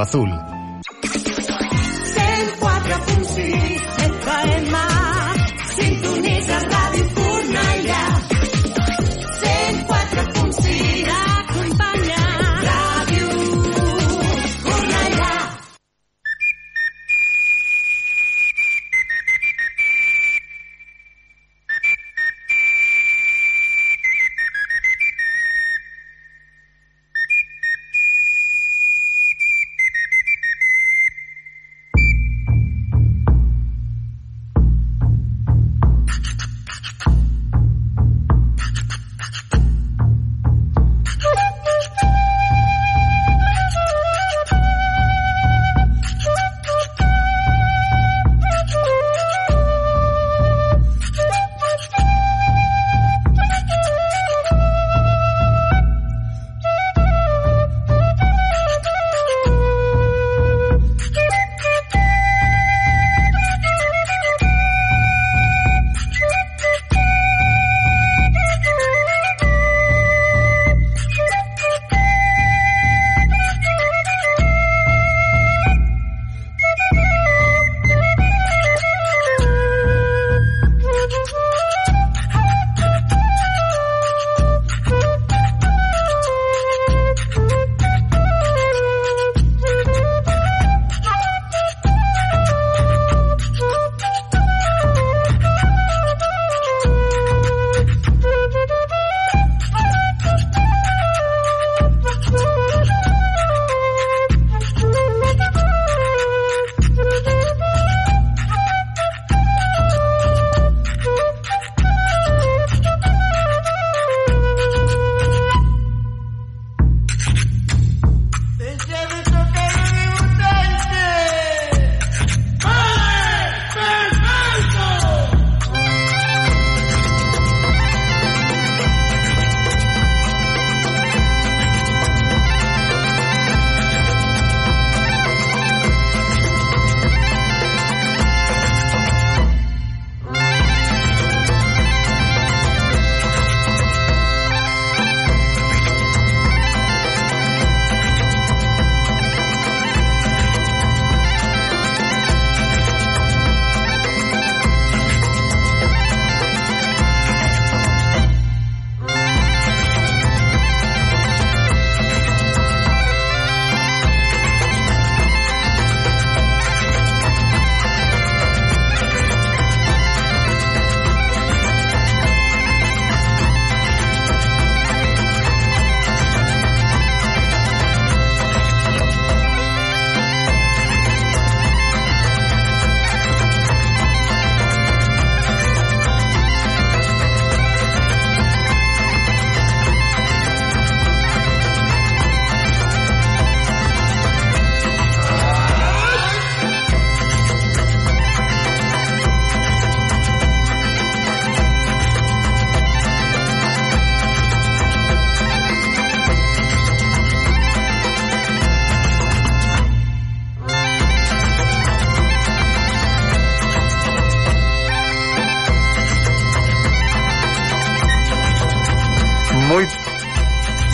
azul.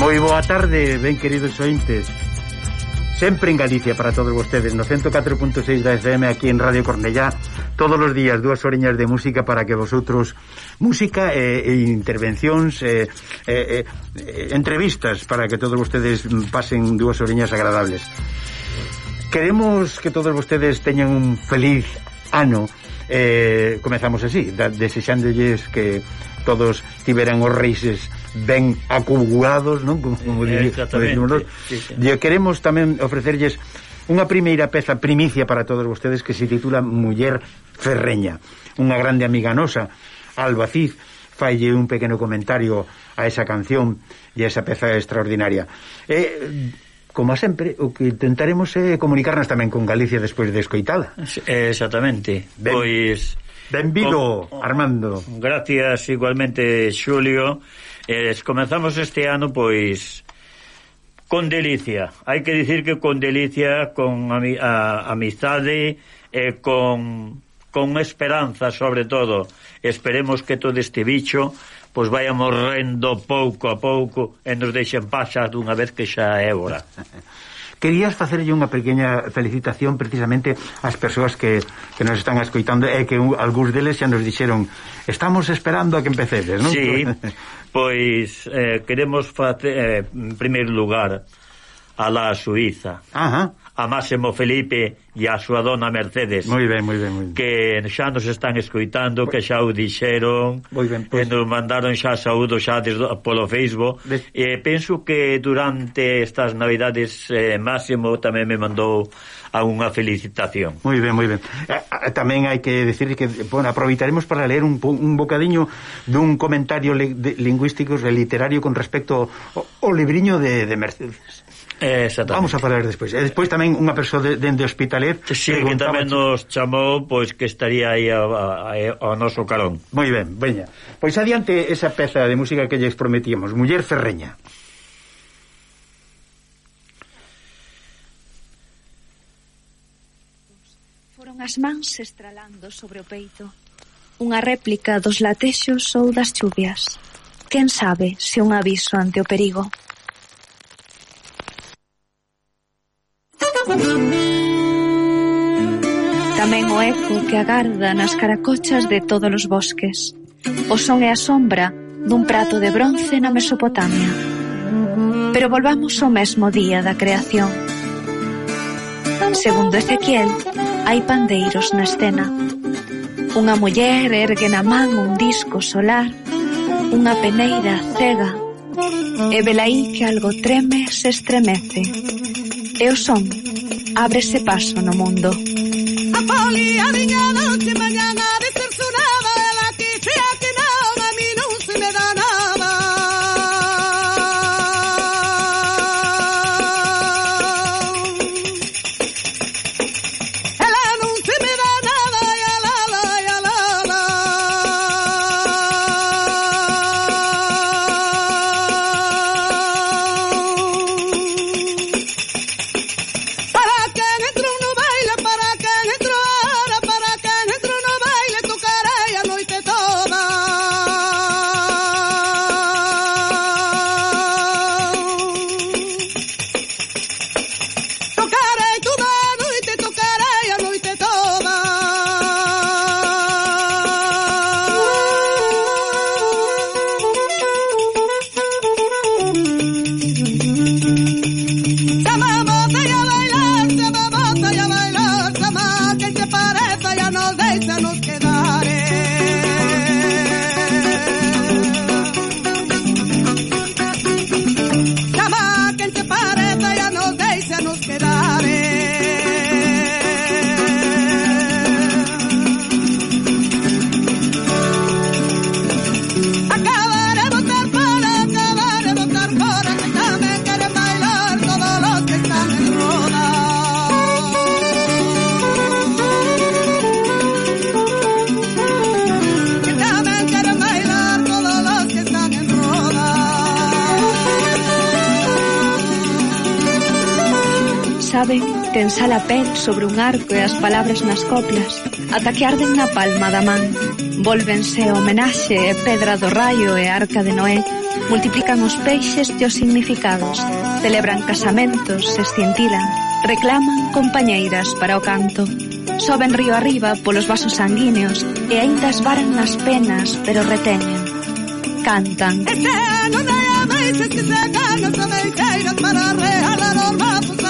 Moi boa tarde, ben queridos ointes. Sempre en Galicia para todos vostedes No 104.6 da FM aquí en Radio Cornellá Todos os días dúas oreñas de música para que vosotros Música e, eh, e intervencións e, eh, e, eh, Entrevistas para que todos vostedes pasen dúas oreñas agradables. Queremos que todos vostedes teñan un feliz ano eh, Comezamos así, desexándolles que todos tiveran os reixes ben acumulados, non? Como, eh, como eh, dicimos nós. Sí, sí. Queremos tamén ofrecerlles unha primeira peza primicia para todos vostedes que se titula Muller Ferreña. Unha grande amiga nosa, Alba Cid, falle un pequeno comentario a esa canción e a esa peza extraordinaria. E, como sempre, o que intentaremos é comunicarnos tamén con Galicia despois de escoitada. Exactamente. Ben, pois... Benvido, Armando. Gracias igualmente, Xulio. Eh, comenzamos este ano, pois, con delicia. Hai que dicir que con delicia, con ami a, amizade, e con, con esperanza, sobre todo. Esperemos que todo este bicho pois vai morrendo pouco a pouco e nos deixen pasar dunha vez que xa é hora. Querías facerlle unha pequena felicitación precisamente ás persoas que, que nos están escoitando e que algúns deles xa nos dixeron estamos esperando a que empecedes, non? Sí, Pois eh, queremos facer, eh, en primeiro lugar, a la Suiza. Ajá. A Máximo Felipe e a súa dona Mercedes. Moi ben, moi ben, moi ben. Que xa nos están escoitando, que xa o dixeron, moi ben, pois. que nos mandaron xa saúdo xa desde, polo Facebook. Des... E penso que durante estas Navidades eh, Máximo tamén me mandou a unha felicitación. Moi ben, moi ben. Eh, eh tamén hai que decir que, bueno, aproveitaremos para ler un, un bocadiño dun comentario de, lingüístico e literario con respecto ao, ao libriño de, de Mercedes. Exactamente. Vamos a falar despois. E despois tamén unha persoa dende de, de Hospitalet sí, que tamén nos chamou pois que estaría aí ao noso carón. Moi ben, veña. Pois adiante esa peza de música que lles prometíamos, Muller Ferreña. Foron as mans estralando sobre o peito. Unha réplica dos latexos ou das chuvias. Quen sabe se un aviso ante o perigo. Tamén o eco que agarda nas caracochas de todos os bosques. O son e a sombra dun prato de bronce na Mesopotamia. Pero volvamos ao mesmo día da creación. Segundo Ezequiel, hai pandeiros na escena. Unha muller ergue na man un disco solar, unha peneira cega, e velaí que algo treme se estremece. E o son ábrese paso no mundo. A poli, a miña noche tensar a pel sobre un arco e as palabras nas coplas ata que arden na palma da man. Volvense homenaxe e pedra do raio e arca de Noé. Multiplican os peixes e os significados. Celebran casamentos, se escintilan. Reclaman compañeiras para o canto. Soben río arriba polos vasos sanguíneos e aínda esvaran nas penas, pero reteñen. Cantan. Este ano de amais, este ano de amais, para real os vasos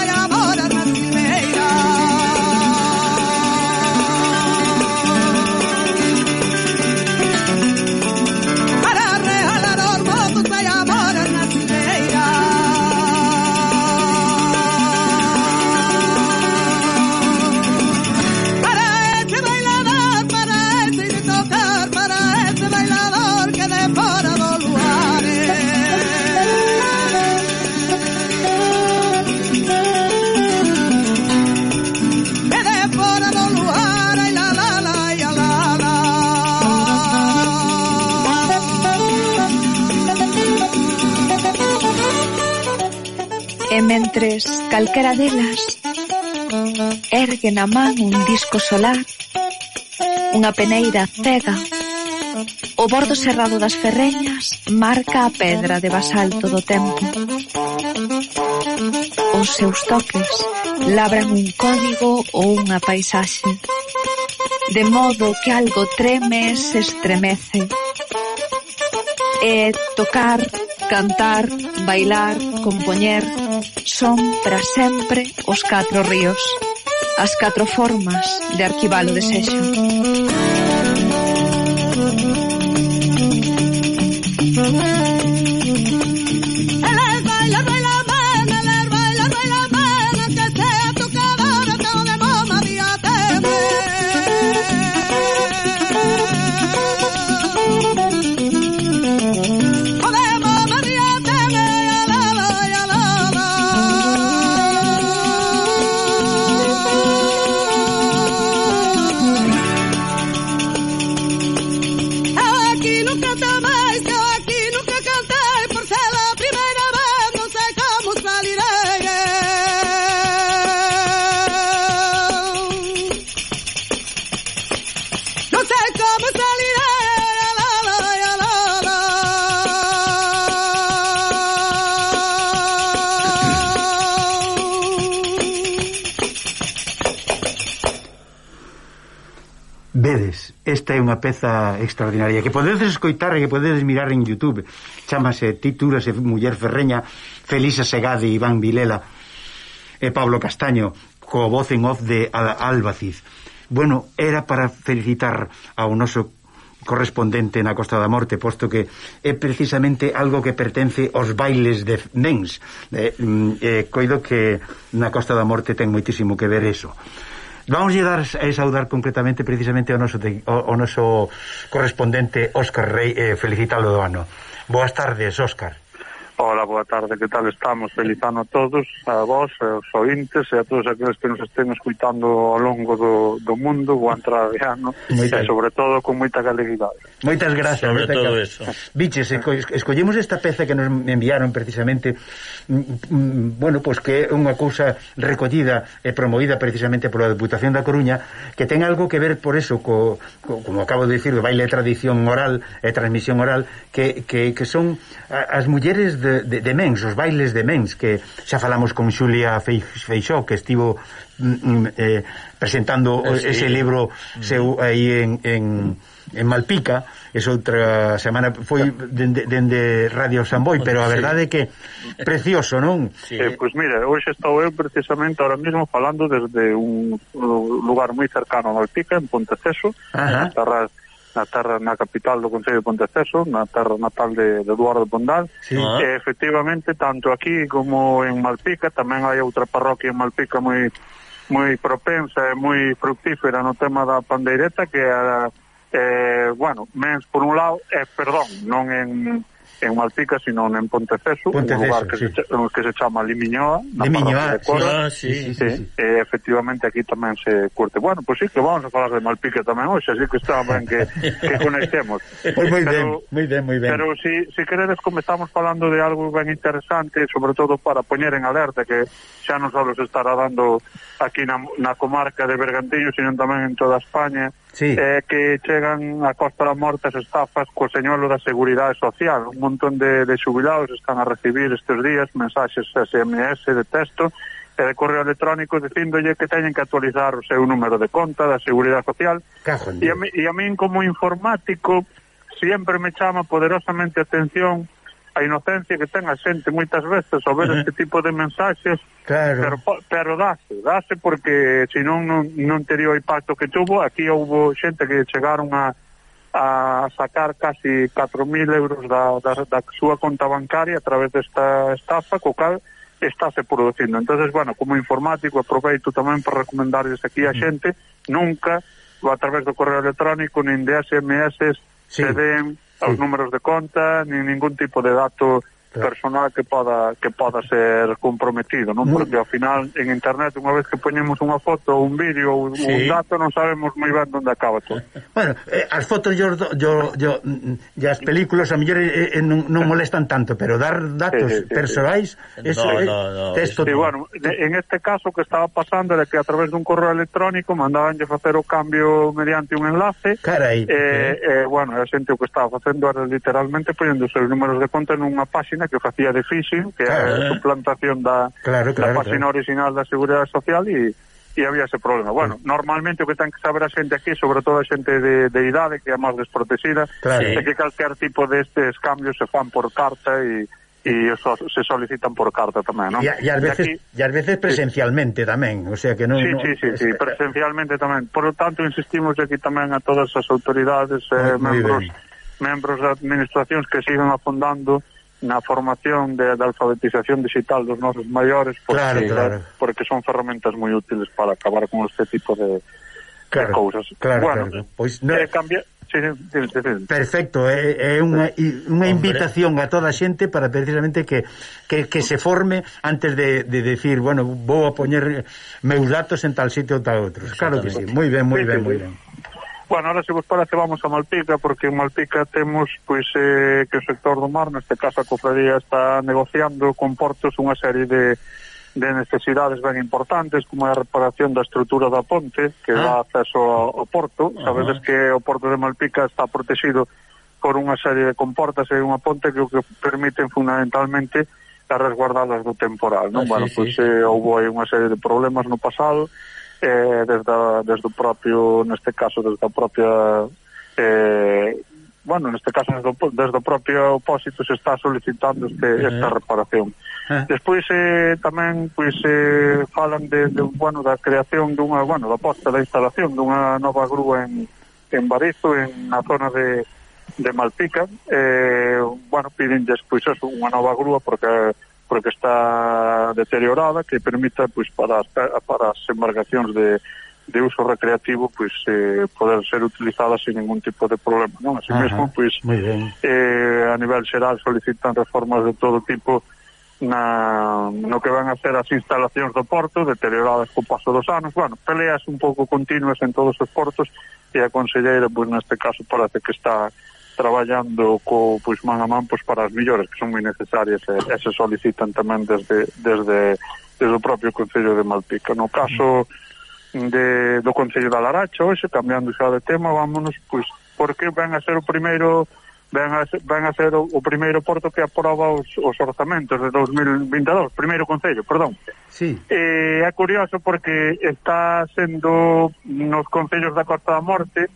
tres, calquera delas, ergue na man un disco solar, unha peneira cega, o bordo serrado das ferreñas marca a pedra de basalto do tempo. Os seus toques labran un código ou unha paisaxe, de modo que algo treme e se estremece. E tocar, cantar, bailar, compoñer, son para sempre os catro ríos, as catro formas de arquivar o desexo. vedes, esta é unha peza extraordinaria que podedes escoitar e que podedes mirar en Youtube chamase Títulos e Muller Ferreña Felisa Segade, Iván Vilela e Pablo Castaño co voz en off de Albaciz bueno, era para felicitar ao noso correspondente na Costa da Morte, posto que é precisamente algo que pertence aos bailes de nens. Eh, mm, eh, coido que na Costa da Morte ten moitísimo que ver eso. Vamos a dar a saudar concretamente precisamente ao noso, de, ao, ao noso correspondente Óscar Rey, eh, felicitalo do ano. Boas tardes, Óscar. Hola, boa tarde, que tal estamos? Feliz ano a todos, a vos, aos ointes e a todos aqueles que nos estén escuitando ao longo do, do mundo, boa entrada de ano, Moita... e sobre todo con moita galeguidade. Moitas gracias. Sobre todo cal... eso. Biches, escollemos esta peza que nos enviaron precisamente, mm, mm, bueno, pois pues que é unha cousa recollida e promovida precisamente pola Deputación da Coruña, que ten algo que ver por eso, co, co, como acabo de dicir, o baile de tradición oral e transmisión oral, que, que, que son as mulleres de de, de, de Mens, os bailes de Mens, que xa falamos con Xulia Feixó, que estivo mm, mm eh, presentando eh, sí. ese libro seu mm. aí en, en, en Malpica, es outra semana foi dende, dende Radio Samboy, pero a verdade é que precioso, non? Sí. Eh, pois pues mira, hoxe estou eu precisamente ahora mesmo falando desde un lugar moi cercano a Malpica, en Ponteceso, Terras na terra na capital do Concello de Ponteceso, na terra natal de, de Eduardo Pondal. Sí. E, ah. efectivamente, tanto aquí como en Malpica, tamén hai outra parroquia en Malpica moi moi propensa e moi fructífera no tema da pandeireta que é, eh, bueno, mens por un lado eh, perdón, non en en Malpica, sino en Ponteceso, Ponteceso un lugar que, sí. se, que se chama Limiñoa, na Limiñoa, de Cora, ah, sí, sí, sí, sí, sí. E, efectivamente aquí tamén se curte. Bueno, pois pues sí, que vamos a falar de Malpica tamén hoxe, así que está ben que, que conectemos. Pois moi ben, moi ben, moi ben. Pero si, si queredes comezamos falando de algo ben interesante, sobre todo para poñer en alerta que xa non só se estará dando aquí na, na comarca de Bergantiño, sino tamén en toda España, sí. eh, que chegan a Costa da Morte as estafas co señuelo da Seguridade Social. Un montón de, de xubilados están a recibir estes días mensaxes SMS de texto e de correo electrónico dicíndolle que teñen que actualizar o seu número de conta da Seguridade Social. E a, mí, e a min como informático sempre me chama poderosamente atención a inocencia que ten a xente moitas veces ao ver uh -huh. este tipo de mensaxes claro. pero, pero dase, dase porque senón non, non teria o impacto que tuvo aquí houbo xente que chegaron a, a sacar casi 4.000 euros da, da, da súa conta bancaria a través desta estafa co cal estáse producindo entonces bueno, como informático aproveito tamén para recomendarles aquí a xente nunca a través do correo electrónico nin de SMS sí. se den os números de conta, nin ningún tipo de dato personal que poda que poda ser comprometido, non? Mm. Porque ao final en internet unha vez que poñemos unha foto ou un vídeo ou sí. un dato non sabemos moi ben onde acaba todo. Bueno, eh, as fotos yo, yo, yo, mm, e as películas a mellor eh, eh, non, non molestan tanto, pero dar datos sí, sí, persoais sí. eso no, no, no, texto. Sí, bueno, en este caso que estaba pasando era que a través dun correo electrónico mandabanlle facer o cambio mediante un enlace. Carai. Eh, eh, eh bueno, a xente o que estaba facendo era literalmente poñendo os seus números de conta nunha páxina que facía de phishing, que claro, é a eh. suplantación da, claro, claro, da página claro. original da Seguridade Social e e había ese problema. Bueno, sí. normalmente o que ten que saber a xente aquí, sobre todo a xente de, de idade que é máis desprotexida, claro. é que calquer tipo destes cambios se fan por carta e e so, se solicitan por carta tamén, non? E, e ás veces, e ás veces presencialmente sí. tamén, o sea que non... Sí, no... sí, sí, sí, presencialmente tamén. Por lo tanto, insistimos aquí tamén a todas as autoridades, eh, ah, muy, membros, muy membros da administracións que sigan afondando na formación de, de alfabetización digital dos nosos maiores porque, claro, claro. Eh, porque son ferramentas moi útiles para acabar con este tipo de, claro, de cousas. Claro, bueno, claro. Pois no... eh, cambia... Sí, sí, sí, Perfecto, é, é unha, unha invitación a toda a xente para precisamente que, que, que se forme antes de, de decir, bueno, vou a poñer meus datos en tal sitio ou tal outro. Claro que sí, moi ben, moi ben, moi ben. Bueno, ahora se vos parece vamos a Malpica porque en Malpica temos pois eh, que o sector do mar, neste caso a cofradía está negociando con portos unha serie de de necesidades ben importantes como a reparación da estrutura da ponte que ah. dá acceso ao, ao porto sabedes uh -huh. que o porto de Malpica está protegido por unha serie de comportas e unha ponte que o que permiten fundamentalmente a resguardadas do temporal non? Ah, bueno, sí, pois sí. eh, houve aí unha serie de problemas no pasado eh, desde, a, desde o propio, neste caso, desde a propia eh, bueno, neste caso desde, o, desde o propio opósito se está solicitando este, esta reparación. Eh. Despois eh, tamén pois eh, falan de, de bueno, da creación dunha, bueno, da posta da instalación dunha nova grúa en en Barizo, en na zona de de Malpica. Eh, bueno, piden despois eso, unha nova grúa porque porque está deteriorada que permita pois para as, para as embarcacións de de uso recreativo pois eh, poder ser utilizadas sin ningún tipo de problema, non? Así Ajá, mesmo, pois eh, a nivel xeral solicitan reformas de todo tipo na, no que van a ser as instalacións do porto, deterioradas co paso dos anos, bueno, peleas un pouco continuas en todos os portos e a conselleira, pois neste caso parece que está traballando co pois man a man pois para as melloras que son moi necesarias e, e se solicitan tamén desde desde desde o propio Concello de Malpica. No caso de, do Concello da Laracha, hoxe cambiando xa de tema, vámonos pois porque ven a ser o primeiro ven a, ven a ser o, o primeiro porto que aproba os, os orzamentos de 2022, primeiro Concello, perdón. Sí. Eh, é curioso porque está sendo nos Concellos da Costa da Morte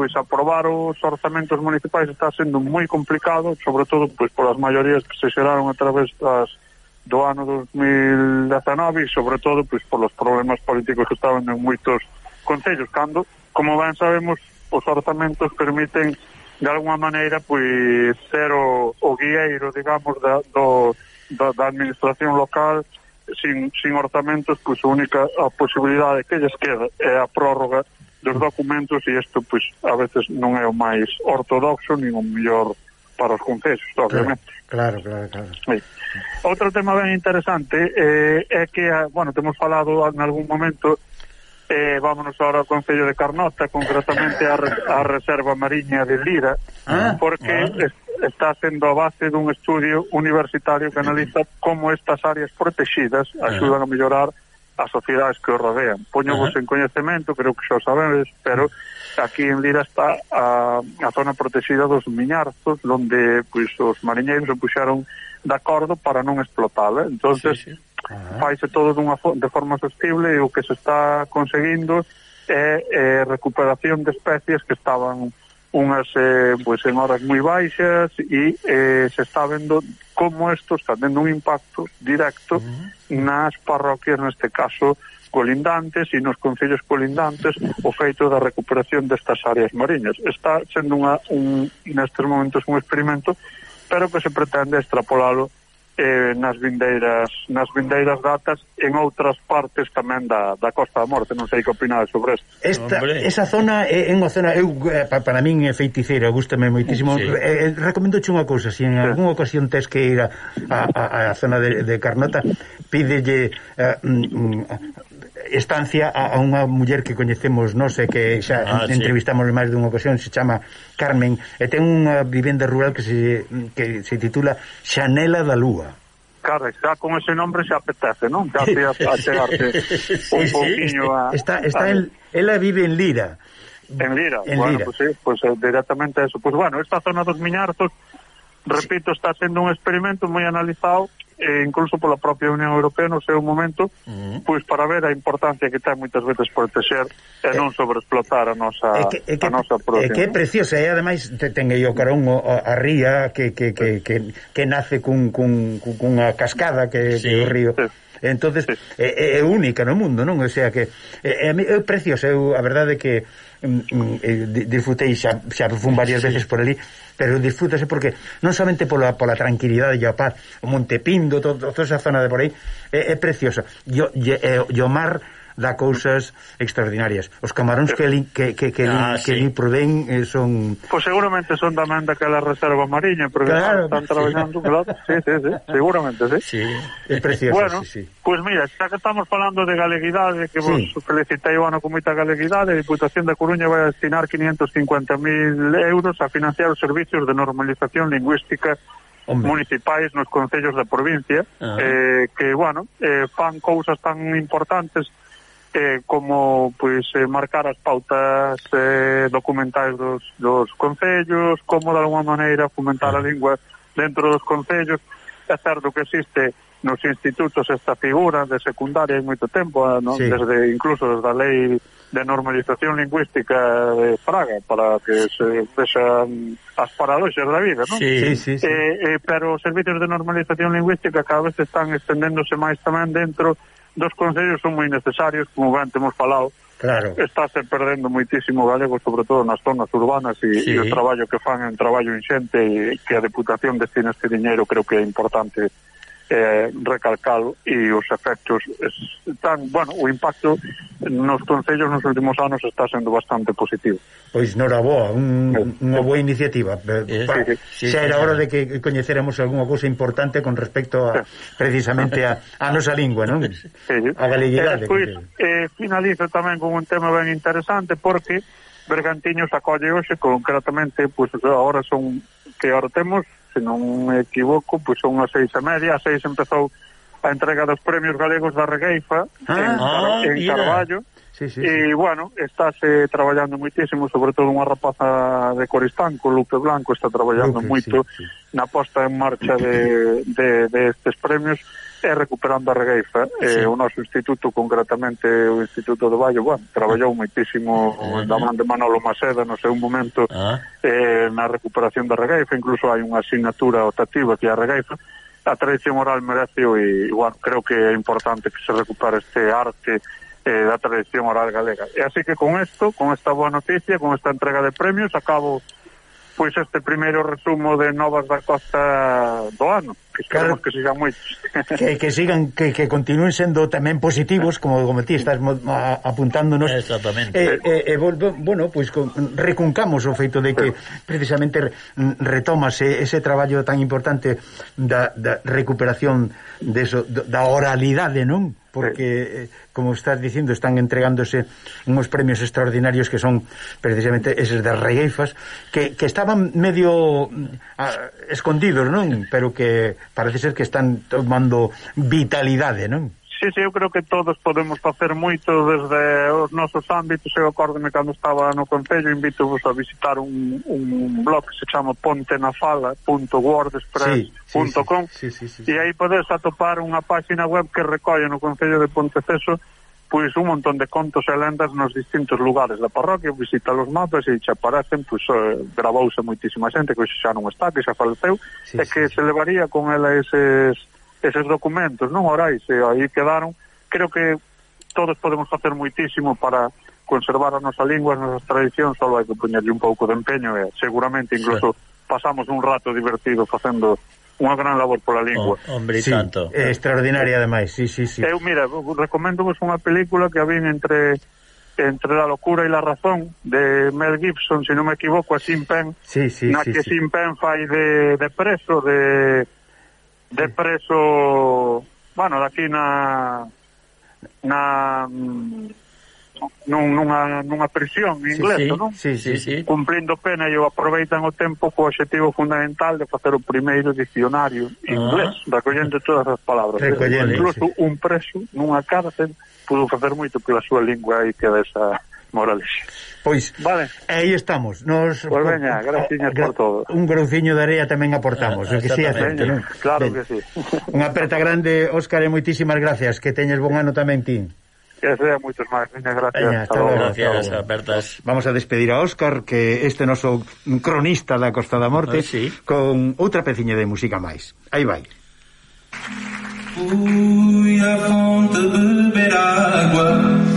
pois aprobar os orzamentos municipais está sendo moi complicado, sobre todo pois polas maiorías que se xeraron a través das do ano 2019 e sobre todo pois polos problemas políticos que estaban en moitos concellos cando, como ben sabemos, os orzamentos permiten de alguma maneira pois ser o, o guieiro, digamos, da, do, da, da administración local sin, sin orzamentos pois a única a posibilidade que lles queda é a prórroga dos documentos e isto pois a veces non é o máis ortodoxo nin o mellor para os concesos, obviamente. Claro, claro, claro. Sí. Outro tema ben interesante eh, é que, ah, bueno, temos falado en algún momento eh, vámonos ahora ao Concello de Carnota, concretamente a, a Reserva Mariña de Lira, ah, ah. porque ah. Es, está sendo a base dun estudio universitario que analiza como estas áreas protegidas ah. axudan a mellorar as sociedades que os rodean. Poño vos uh -huh. en coñecemento, creo que xa sabedes, pero aquí en Lira está a, a zona protegida dos Miñarzos, onde pois, os mariñeiros se puxaron de acordo para non explotala. entonces sí, sí. Uh -huh. faise todo dunha de forma sostible e o que se está conseguindo é, é recuperación de especies que estaban unhas eh, pois en horas moi baixas e eh, se está vendo como isto está tendo un impacto directo uh -huh. nas parroquias neste caso colindantes e nos concellos colindantes o feito da recuperación destas áreas mariñas. Está sendo unha, un, nestes momentos un experimento pero que se pretende extrapolalo eh, nas vindeiras nas vindeiras datas en outras partes tamén da, da Costa da Morte, non sei que opinades sobre isto. Esta, esa zona é, é unha zona eu eh, para min é feiticeira, gustame moitísimo. Sí. Eh, eh, recomendoche unha cousa, se si en sí. algunha ocasión tes que ir a, a, a, a zona de, de Carnota, pídelle eh, mm, mm estancia a, a unha muller que coñecemos non sei que xa ah, entrevistamos sí. máis dunha ocasión se chama Carmen e ten unha vivenda rural que se, que se titula Xanela da Lúa Claro, está con ese nombre se apetece, non? Ya te chegarte un sí, pouquinho a... Está, está a... En, ela vive en Lira. En Lira, en bueno, Lira. pues, sí, pues eh, directamente eso. Pues bueno, esta zona dos Miñarzos, repito, está sendo un experimento moi analizado e incluso pola propia Unión Europea no seu momento, uh -huh. pois para ver a importancia que ten moitas veces protexer e eh, non sobreexplotar a nosa que, é que, a nosa produción. É que é preciosa, e ademais te ten aí o carón a, a ría que, que, que, que, que nace cun, cun, cunha cascada que, sí. que o río. Sí entonces sí. é, é única no mundo, non? O sea que é, é, é preciosa, eu a verdade que mm, mm eh, disfrutei xa, xa fun varias sí. veces por ali pero disfrútase porque non somente pola, pola tranquilidade e a paz, o Monte Pindo, todo, toda esa zona de por aí, é, eh, é preciosa. E eh, o mar dá cousas extraordinarias. Os camaróns que li, que, que, que, ah, li, sí. que li provén eh, son... Pois pues seguramente son tamén daquela reserva mariña, porque claro, están traballando, sí. claro, sí, sí, sí, seguramente, sí. sí é precioso, bueno, sí, sí. Pois pues mira, xa que estamos falando de galeguidade, que vos sí. felicitei o ano con moita galeguidade, a Diputación da Coruña vai destinar 550.000 euros a financiar os servicios de normalización lingüística Hombre. municipais nos concellos da provincia ah. eh, que, bueno, eh, fan cousas tan importantes eh, como pois eh, marcar as pautas eh, documentais dos, dos concellos, como de alguma maneira fomentar a lingua dentro dos concellos. É certo que existe nos institutos esta figura de secundaria hai moito tempo, ah, non? Sí. desde incluso desde a lei de normalización lingüística de Fraga para que se vexan as paradoxas da vida, non? Sí, sí, sí. Eh, eh, pero os servicios de normalización lingüística cada vez están estendéndose máis tamén dentro dos concellos son moi necesarios, como ben temos falado, Claro. Estáse perdendo moitísimo galego, sobre todo nas zonas urbanas e, sí. e o traballo que fan é un traballo inxente e que a Deputación destine este diñeiro creo que é importante eh, recalcalo e os efectos están, bueno, o impacto nos concellos nos últimos anos está sendo bastante positivo. Pois noraboa, un, unha boa iniciativa. Eh, pa, sí, sí, xa era hora de que coñeceramos algunha cousa importante con respecto a, precisamente a, a nosa lingua, non? A galeguidade. Eh, pois, eh, finalizo tamén con un tema ben interesante porque Bergantiños acolle hoxe concretamente, pois pues, agora son que ahora temos se non me equivoco, pois son as seis e media, as seis empezou a entrega dos premios galegos da Regueifa ah, en, Car ah, en Carballo. Sí, sí, e, sí. bueno, estáse traballando moitísimo, sobre todo unha rapaza de Coristanco, Lupe Blanco, está traballando Lupe, moito sí, sí. na posta en marcha de, de, de estes premios e recuperando a regueifa ah, sí. eh, o noso instituto, concretamente o Instituto do Valle, bueno, traballou moitísimo uh -huh. da eh. man de Manolo Maceda no seu momento uh -huh. eh, na recuperación da regueifa, incluso hai unha asignatura optativa que é a regueifa a tradición oral merece e, bueno, creo que é importante que se recupere este arte eh, da tradición oral galega. E así que con isto, con esta boa noticia, con esta entrega de premios, acabo pois este primeiro resumo de novas da costa do ano que claro, que sigan moitos que, que sigan, que, que continúen sendo tamén positivos como, como ti estás apuntándonos. Exactamente. E, eh, eh, eh bueno, pois pues, recuncamos o feito de que precisamente retomase ese traballo tan importante da, da recuperación de eso, da oralidade, non? porque, eh, como estás dicindo, están entregándose unos premios extraordinarios que son precisamente eses das regueifas, que, que estaban medio mm, a, escondidos, non? Pero que parece ser que están tomando vitalidade, non? Sí, sí, eu creo que todos podemos facer moito desde os nosos ámbitos. Eu acordome cando estaba no Concello, invito vos a visitar un, un blog que se chama pontenafala.wordpress.com sí, sí, sí, sí, sí, sí. e aí podes atopar unha páxina web que recolle no Concello de Ponteceso pois un montón de contos e lendas nos distintos lugares da parroquia, visita os mapas e xa aparecen, pois eh, gravouse moitísima xente que xa non está, que xa faleceu, sí, e que sí, se levaría con ela eses eses documentos non orais e aí quedaron creo que todos podemos facer moitísimo para conservar a nosa lingua, as nosas tradicións só hai que poñerlle un pouco de empeño e seguramente incluso sí. pasamos un rato divertido facendo unha gran labor pola lingua. Oh, hombre, sí, tanto. É extraordinaria, ademais, sí, sí, sí. Eu, mira, recomendo vos unha película que habín entre entre la locura e la razón de Mel Gibson, se si non me equivoco, a Sin Pen, sí, sí, na sí, que sí. Sin Pen fai de, de preso, de de preso bueno, daqui na na mm, nun, nunha, nunha prisión inglesa, sí, sí, non? Sí, sí, sí. Cumplindo pena e o aproveitan o tempo co objetivo fundamental de facer o primeiro dicionario ah. inglés, ah. recollendo todas as palabras. Recollendo, Incluso sí. un preso nunha cárcel pudo facer moito pola súa lingua e que esa Morales. Pois, vale. aí estamos. Nos, pues veña, graciñas por todo. Un grouciño de area tamén aportamos. Ah, que sí, veña, claro ben. que sí. Unha aperta grande, Óscar, e moitísimas gracias. Que teñes bon ano tamén ti. Que sea moitos máis. Gracias. Veña, hasta luego, gracias, hasta apertas. Vamos a despedir a Óscar, que este noso cronista da Costa da Morte, ah, sí. con outra peciña de música máis. Aí vai. Fui a fonte beber água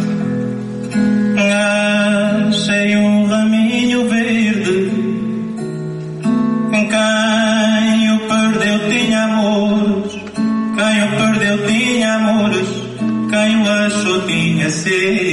see